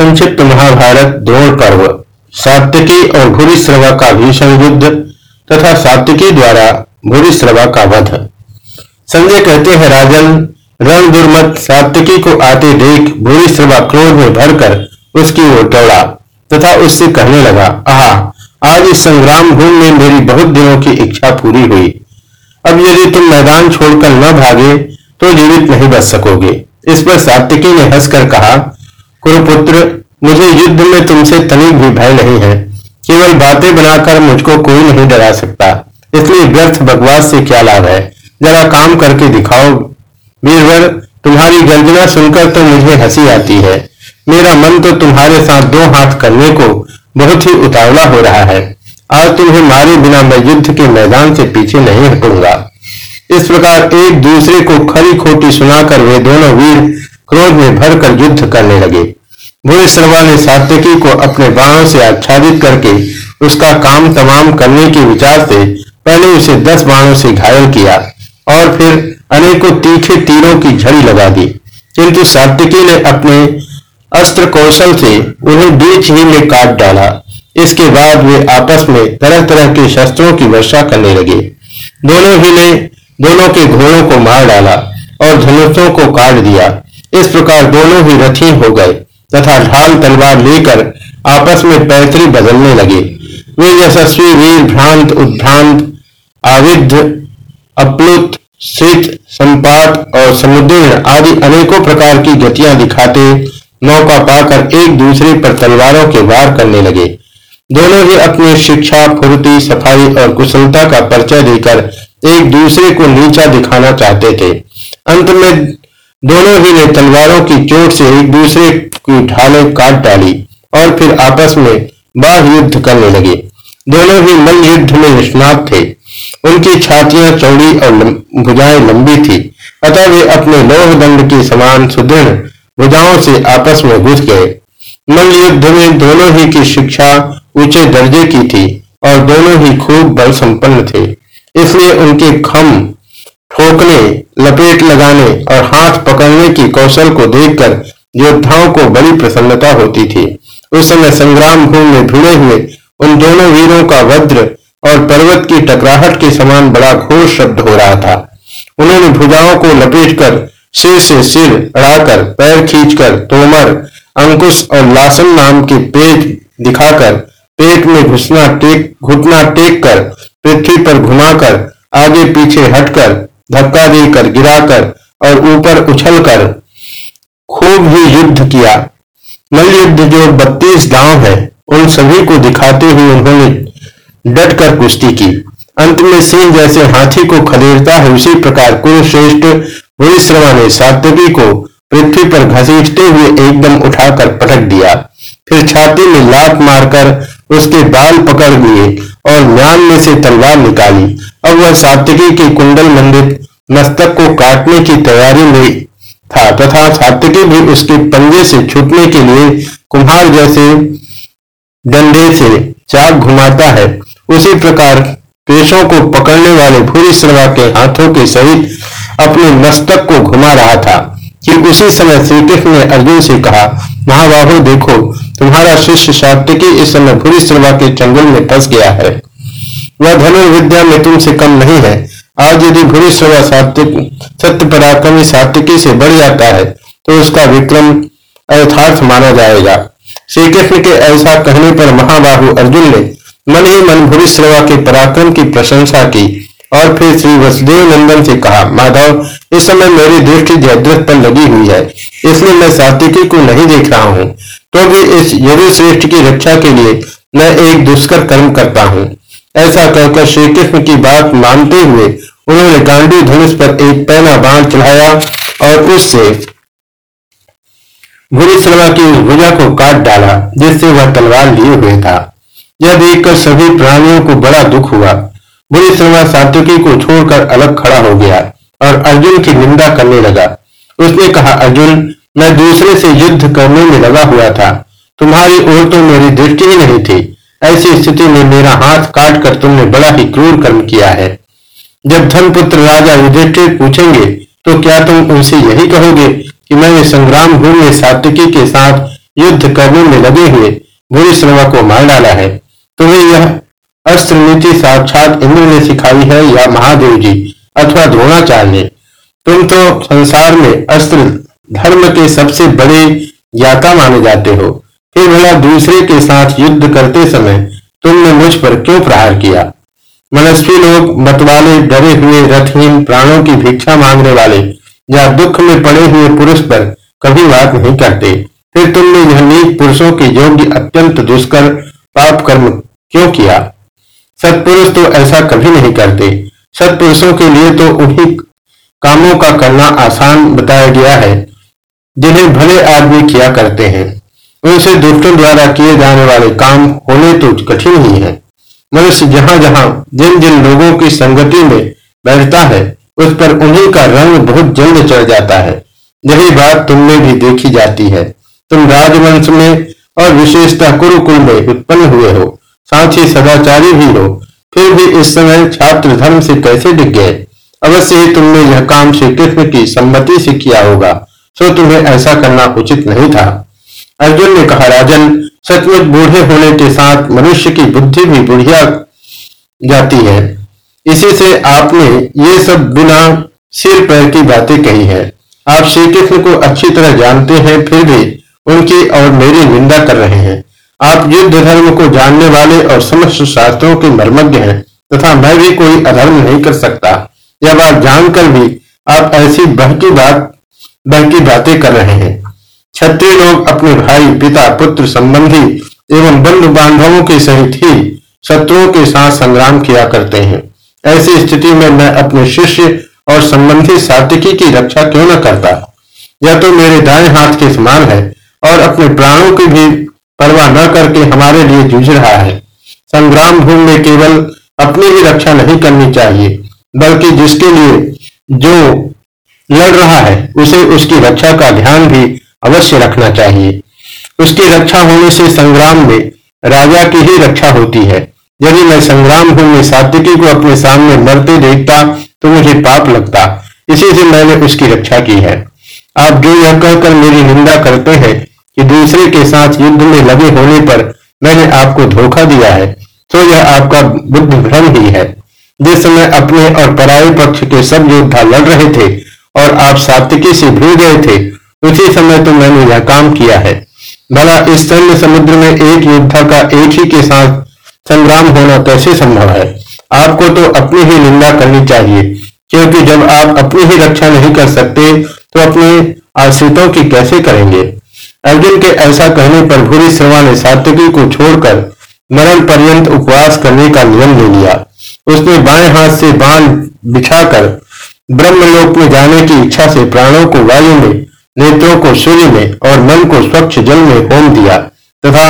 संक्षिप्त महाभारत द्रोण पर्व, सात्विकी और भूरिश्रवा का भीषण युद्ध तथा सात्विकी द्वारा भूरिश्रवा का वध। संजय कहते हैं, राजन रण दुर्मत सात्विकी को आते देख भूरिश्रवा क्रोध में भरकर उसकी ओर दौड़ा तथा उससे कहने लगा, आह, आज इस संग्राम भूमि में मेरी बहुत दिनों की इच्छा पूरी हुई। अब यदि तुम मैदान छोड़कर न भागे तो जीवित नहीं बच सकोगे। इस पर सात्विकी ने हंसकर कहा कुरुपुत्र मुझे युद्ध में तुमसे तनिक भी भय नहीं है। केवल बातें बनाकर मुझको कोई नहीं डरा सकता। इसलिए व्यर्थ बकवास से क्या लाभ है? जरा काम करके दिखाओ। वीरवर, तुम्हारी गर्जना सुनकर तो मुझे हँसी आती है। मेरा मन तो तुम्हारे साथ दो हाथ करने को बहुत ही उतावला हो रहा है। आज तुम्हें मारे बिना मैं युद्ध के मैदान से पीछे नहीं हटूँगा। इस प्रकार एक दूसरे को खरी खोटी सुनाकर वे दोनों वीर क्रोध में भरकर युद्ध करने लगे। भूरिश्रवा ने सात्यकी को अपने बाणों से आच्छादित करके उसका काम तमाम करने के विचार से पहले उसे दस बाणों से घायल किया और फिर अनेकों तीखे तीरों की झड़ी लगा दी। किंतु सात्यकी ने अपने अस्त्र कौशल से उन्हें बीच ही में काट डाला। इसके बाद वे आपस में तरह तरह के शस्त्रों की वर्षा करने लगे। दोनों ही ने दोनों के घोड़ों को मार डाला और धनुषों को काट दिया। इस प्रकार दोनों ही रथी हो गए। तथा ढाल तलवार लेकर आपस में पैतरी बदलने लगे। वे यशस्वी वीर भ्रांत, उद्भ्रांत आविध अप्लुत सिद्ध संपात और समुद्र आदि अनेकों प्रकार की गतियाँ दिखाते मौका पाकर एक दूसरे पर तलवारों के वार करने लगे। दोनों ही अपनी शिक्षा, फुर्ती, सफ़ाई और कुशलता का परिचय देकर एक दूसरे को नीचा दिखाना चाहते थे। अंत में दोनों ही ने तलवारों की चोट से एक दूसरे की ढालें काट डाली और फिर आपस में बाढ़ युद्ध करने लगे। दोनों ही मल युद्ध में निष्णात थे। उनकी छातियाँ चौड़ी और भुजाएँ लंबी थी। अतः वे अपने लोह दंड के समान सुदृढ़ भुजाओं से आपस में घुस गए। मल युद्ध में दोनों ही की शिक्षा ऊँचे दर्जे की थी और दोनों ही खूब बल संपन्न थे। इसलिए उनके खम ठोकने लपेट लगाने और हाथ पकड़ने की कौशल को देखकर योद्धाओं को बड़ी प्रसन्नता होती थी। उस समय संग्राम भूमि में भिड़े हुए उन दोनों वीरों का वज्र और पर्वत की टकराहट के समान बड़ा घोर शब्द हो रहा था। उन्होंने भुजाओं को लपेटकर सिर से सिर अड़ाकर पैर खींचकर तोमर, अंकुश और लासन नाम के पेट दिखाकर पेट में घुसना टेक, घुटना टेक कर पृथ्वी पर घुमाकर आगे पीछे हटकर धक्का देकर, गिराकर और ऊपर उछलकर खूब ही युद्ध किया। मल युद्ध जो बत्तीस गाँव है, उन सभी को दिखाते हुए उन्होंने डट कर कुश्ती की। अंत में सिंह जैसे हाथी को खदेड़ता है, उसी प्रकार कुरुश्रेष्ठ भूरिश्रवा ने सात्यकी को पृथ्वी पर घसीटते हुए एकदम उठाकर पटक दिया। फिर छाती में लात मारकर उसके बाल पकड़ लिए और म्यान में से तलवार निकाली। अब वह सात्यकी के कुंडल मंडित मस्तक को काटने की तैयारी में था तथा सात्यकी भी उसके पंजे से छूटने के लिए कुम्हार जैसे डंडे से चाक घुमाता है। उसी प्रकार पेशों को पकड़ने वाले भूरी श्रवा के हाथों के सहित अपने मस्तक को घुमा रहा था। कि उसी समय श्री कृष्ण ने अर्जुन से कहा, महाबाहु, देखो, तुम्हारा शिष्य सात्विकी इस समय भूरी श्रवा के चंगुल में फंस गया है। वह धनुर्विद्या में तुमसे कम नहीं है। आज यदि भूरी सात्विक सत्य पराक्रमी सात्विकी से बढ़ जाता है तो उसका विक्रम अर्थार्थ माना जाएगा। श्री कृष्ण के ऐसा कहने पर महाबाहु अर्जुन ने मन ही मन भूरी के पराक्रम की प्रशंसा की और फिर श्री वसुदेव नंदन से कहा, माधव, इस समय मेरी दृष्टि जयद्रथ पर लगी हुई है। इसलिए मैं सात्विकी को नहीं देख रहा हूँ। तो भी इस यदि श्रेष्ठ की रक्षा के लिए मैं एक दुष्कर कर्म करता हूँ। ऐसा कहकर श्री कृष्ण की बात मानते हुए उन्होंने गांडी धनुष पर एक पहला बाण चढ़ाया और उससे भूरी की भुजा को काट डाला, जिससे वह तलवार लिए हुए था। यह देखकर सभी प्राणियों को बड़ा दुख हुआ। बुरी शर्मा सात्विकी को छोड़कर अलग खड़ा हो गया और अर्जुन की निंदा करने लगा। उसने कहा, अर्जुन, मैं दूसरे से युद्ध करने में लगा हुआ था। तुम्हारी ओर तो मेरी दृष्टि ही नहीं थी। ऐसी स्थिति में मेरा हाथ काट कर तुमने बड़ा ही क्रूर कर्म किया है। जब धनपुत्र राजा युधिष्ठिर पूछेंगे तो क्या तुम उनसे यही कहोगे कि मैंने संग्राम भूमि सात्विकी के साथ युद्ध करने में लगे हुए बुरी श्रवा को मार डाला है? तुम्हें यह अस्त्र नीति साक्षात इंद्र ने सिखाई है या महादेव जी अथवा द्रोणाचार्य तुम तो संसार में अस्त्र धर्म के सबसे बड़े ज्ञाता माने जाते हो। फिर भला दूसरे के साथ युद्ध करते समय तुमने मुझ पर क्यों प्रहार किया? मनस्वी लोग मतवाले, डरे हुए, रथहीन प्राणों की भिक्षा मांगने वाले या दुख में पड़े हुए पुरुष पर कभी बात नहीं करते। फिर तुमने यह नीच पुरुषों के योग्य अत्यंत दुष्कर पाप कर्म क्यों किया? सत्पुरुष तो ऐसा कभी नहीं करते। सत्पुरुषों के लिए तो उन्हीं कामों का करना आसान बताया गया है, जिन्हें भले आदमी किया करते हैं। उनसे दुष्टों द्वारा किए जाने वाले काम होने तो कठिन ही है। मनुष्य जहाँ जहाँ, जिन जिन लोगों की संगति में बैठता है, उस पर उन्हीं का रंग बहुत जल्द चढ़ जाता है। यही बात तुमने भी देखी जाती है। तुम राजवंश में और विशेषतः कुरुकुल में उत्पन्न हुए हो, साथ ही सदाचारी भी हो, फिर भी इस समय छात्र धर्म से कैसे डिग? गए अवश्य ही तुमने यह काम श्री कृष्ण की सम्मति से किया होगा सो तुम्हें ऐसा करना उचित नहीं था। अर्जुन ने कहा, राजन, सचमुच बूढ़े होने के साथ मनुष्य की बुद्धि भी बुढ़िया जाती है। इसी से आपने ये सब बिना सिर पैर की बातें कही है। आप श्री कृष्ण को अच्छी तरह जानते हैं, फिर भी उनकी और मेरी निंदा कर रहे हैं। आप युद्ध धर्म को जानने वाले और समस्त शास्त्रों के मर्मज्ञ हैं, तथा मैं भी कोई अधर्म नहीं कर सकता। यह बात जानकर भी आप ऐसी बहकी बात, बहकी बातें कर रहे हैं। क्षत्रिय लोग अपने भाई, पिता, पुत्र, संबंधी एवं बंधु बांधवों के सहित ही शत्रुओं के साथ संग्राम किया करते हैं। ऐसी स्थिति में मैं अपने शिष्य और संबंधी सातिकी की रक्षा क्यों न करता? यह तो मेरे दाएँ हाथ के समान है और अपने प्राणों की भी परवाह न करके हमारे लिए जूझ रहा है। संग्राम भूमि में केवल अपनी ही रक्षा नहीं करनी चाहिए, बल्कि जिसके लिए जो लड़ रहा है, उसे उसकी रक्षा का ध्यान भी अवश्य रखना चाहिए। उसकी रक्षा होने से संग्राम में राजा की ही रक्षा होती है। यदि मैं संग्राम भूमि सात्विकी को अपने सामने मरते देखता तो मुझे पाप लगता। इसी से मैंने उसकी रक्षा की है। आप जो यह कहकर मेरी निंदा करते हैं कि दूसरे के साथ युद्ध में लगे होने पर मैंने आपको धोखा दिया है तो यह आपका बुद्ध भ्रम ही है। जिस समय अपने और पराये पक्ष के सब योद्धा लड़ रहे थे और आप सात्विकी से भूल गए थे उसी समय तो मैंने यह काम किया है। भला इस सैन्य समुद्र में एक योद्धा का एक ही के साथ संग्राम होना कैसे संभव है? आपको तो अपनी ही निंदा करनी चाहिए, क्योंकि जब आप अपनी ही रक्षा नहीं कर सकते तो अपने आश्रितों की कैसे करेंगे? अर्जुन के ऐसा कहने पर भूरी श्रवा ने सात्विकी को छोड़कर मरण पर्यंत उपवास करने का नियम ले लिया। उसने बाएँ हाथ से बाँध बिछाकर ब्रह्मलोक में जाने की इच्छा से प्राणों को वायु में नेत्रों को सूर्य में और मन को स्वच्छ जल में होम दिया तथा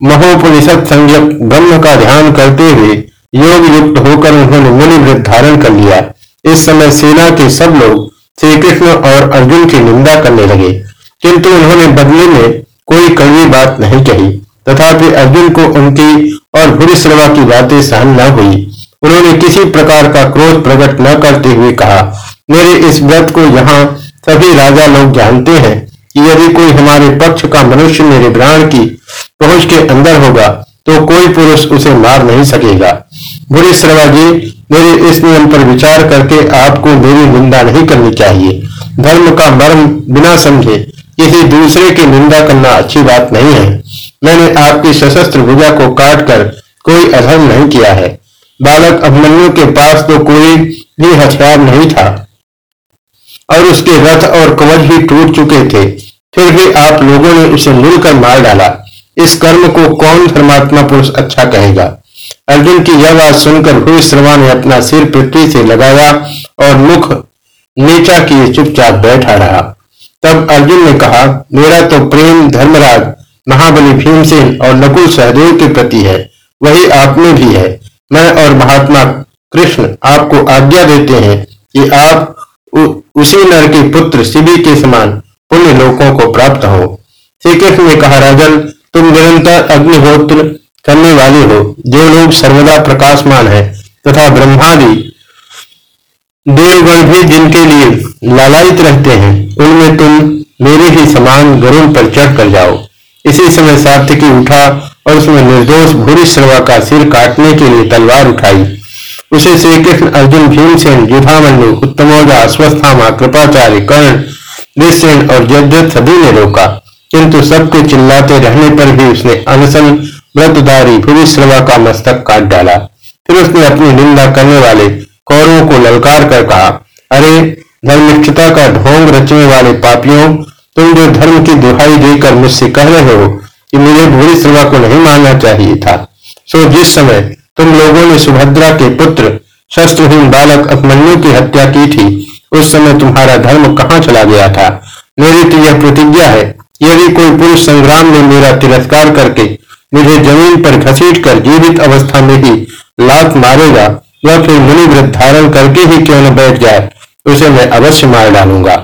महोपनिषद संज्ञक ब्रह्म का ध्यान करते हुए योग युक्त होकर उन्होंने मुनि वृद्ध धारण कर लिया। इस समय सेना के सब लोग श्री कृष्ण और अर्जुन की निंदा करने लगे, किंतु उन्होंने बदले में कोई कड़वी बात नहीं कही तथापि अर्जुन को उनकी और भूरी की बातें सहन न हुई। उन्होंने किसी प्रकार का क्रोध प्रकट न करते हुए कहा, मेरे इस व्रत को यहाँ सभी राजा लोग जानते हैं कि यदि कोई हमारे पक्ष का मनुष्य मेरे प्राण की पहुँच के अंदर होगा तो कोई पुरुष उसे मार नहीं सकेगा। बुरी श्रवा जी मेरे इस नियम पर विचार करके आपको मेरी निंदा नहीं करनी चाहिए। धर्म का मर्म बिना समझे, किसी दूसरे की निंदा करना अच्छी बात नहीं है। मैंने आपकी सशस्त्र भुजा को काट कर कोई अधर्म नहीं किया है। बालक अभिमन्यु के पास तो कोई भी हथियार नहीं था। और उसके रथ और कवच भी टूट चुके थे। फिर भी आप लोगों ने उसे मिलकर मार डाला। इस कर्म को कौन धर्मात्मा पुरुष अच्छा कहेगा? अर्जुन की यह बात सुनकर भूश्रमा ने अपना सिर पृथ्वी से लगाया और मुख नीचा किए चुपचाप बैठा रहा। तब अर्जुन ने कहा, मेरा तो प्रेम धर्मराज, महाबली भीमसेन और नकुल सहदेव के प्रति है। वही आप में भी है। मैं और महात्मा कृष्ण आपको आज्ञा देते हैं कि आप उसी नर के पुत्र शिवी के समान पुण्य लोकों को प्राप्त हो। श्री कृष्ण ने कहा, राजन, तुम निरंतर अग्निहोत्र करने वाले हो, जो लोग सर्वदा प्रकाशमान है, तथा ब्रह्मादि देवगण भी जिनके लिए लालायित रहते हैं, उनमें तुम मेरे ही समान गरुण पर चढ़ कर जाओ। इसी समय सात्यकी उठा और उसमें निर्दोष भूरी श्रवा का सिर काटने के लिए तलवार उठाई। उसे श्री कृष्ण अर्जुन भीमसेन, युधामन्यु उत्तमोजा अश्वस्थामा कृपाचार्य कर्ण निश्चयन और जद्यत सभी ने रोका। किंतु सबके चिल्लाते रहने पर भी उसने अनशन व्रतदारी भूरिश्रवा का मस्तक काट डाला। फिर उसने अपनी निंदा करने वाले कौरवों को ललकार कर कहा, अरे धर्मिष्ठता का ढोंग रचने वाले पापियों, तुम जो धर्म की दुहाई देकर मुझसे कह रहे हो कि मुझे भूरी श्रवा को नहीं मानना चाहिए था, सो जिस समय तुम लोगों ने सुभद्रा के पुत्र, शस्त्रहीन बालक अपमन्यु की हत्या की थी। उस समय तुम्हारा धर्म कहाँ चला गया था? मेरी तो यह प्रतिज्ञा है, यदि कोई पुरुष संग्राम में मेरा तिरस्कार करके मुझे ज़मीन पर घसीट कर जीवित अवस्था में ही लात मारेगा या फिर मुनि व्रत धारण करके ही क्यों न बैठ जाए, उसे मैं अवश्य मार डालूँगा।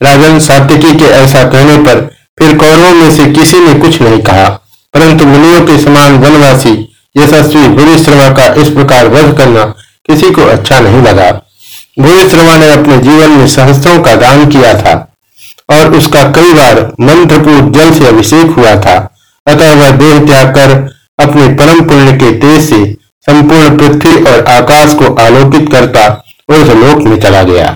राजन सात्विकी के ऐसा कहने पर फिर कौरवों में से किसी ने कुछ नहीं कहा, परंतु मुनियों के समान वनवासी यशस्वी भूरिश्रवा का इस प्रकार वध करना किसी को अच्छा नहीं लगा। भूरिश्रवा ने अपने जीवन में सहस्त्रों का दान किया था और उसका कई बार मंत्रपूर्ण जल से अभिषेक हुआ था। अतः वह देह त्याग कर अपने परम पुण्य के तेज से संपूर्ण पृथ्वी और आकाश को आलोकित करता उस लोक में चला गया।